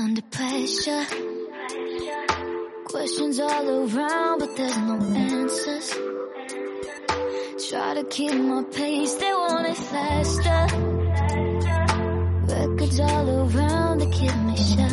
under pressure. Questions all around, but there's no answers. Try to keep my pace, they want it faster. Records all around, they keep me shut.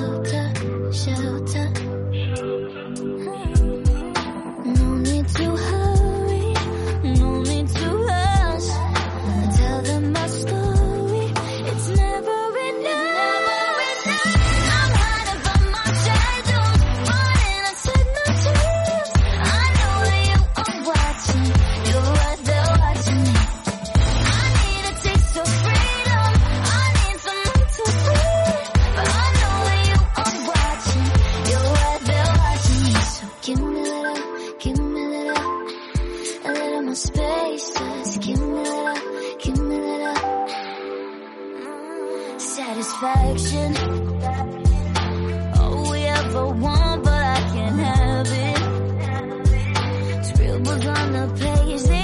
perfection. All we ever want, but I can't have it. Scribbles on the page.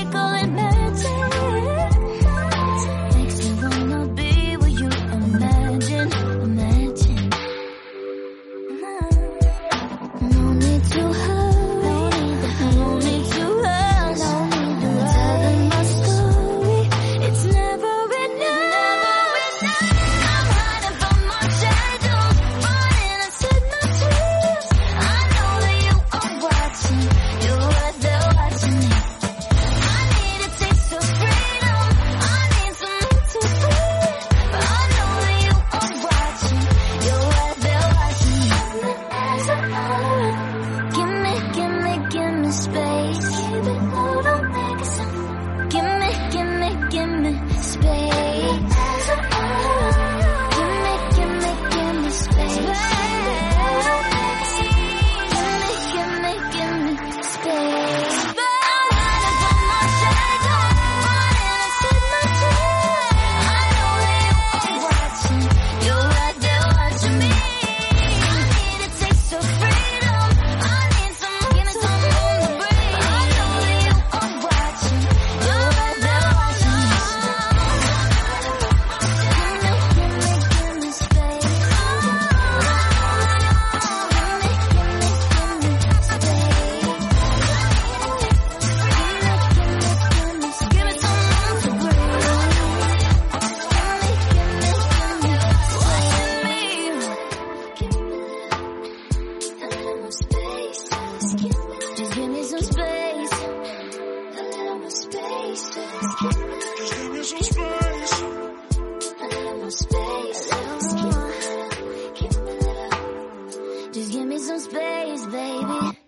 Just give me some space, baby.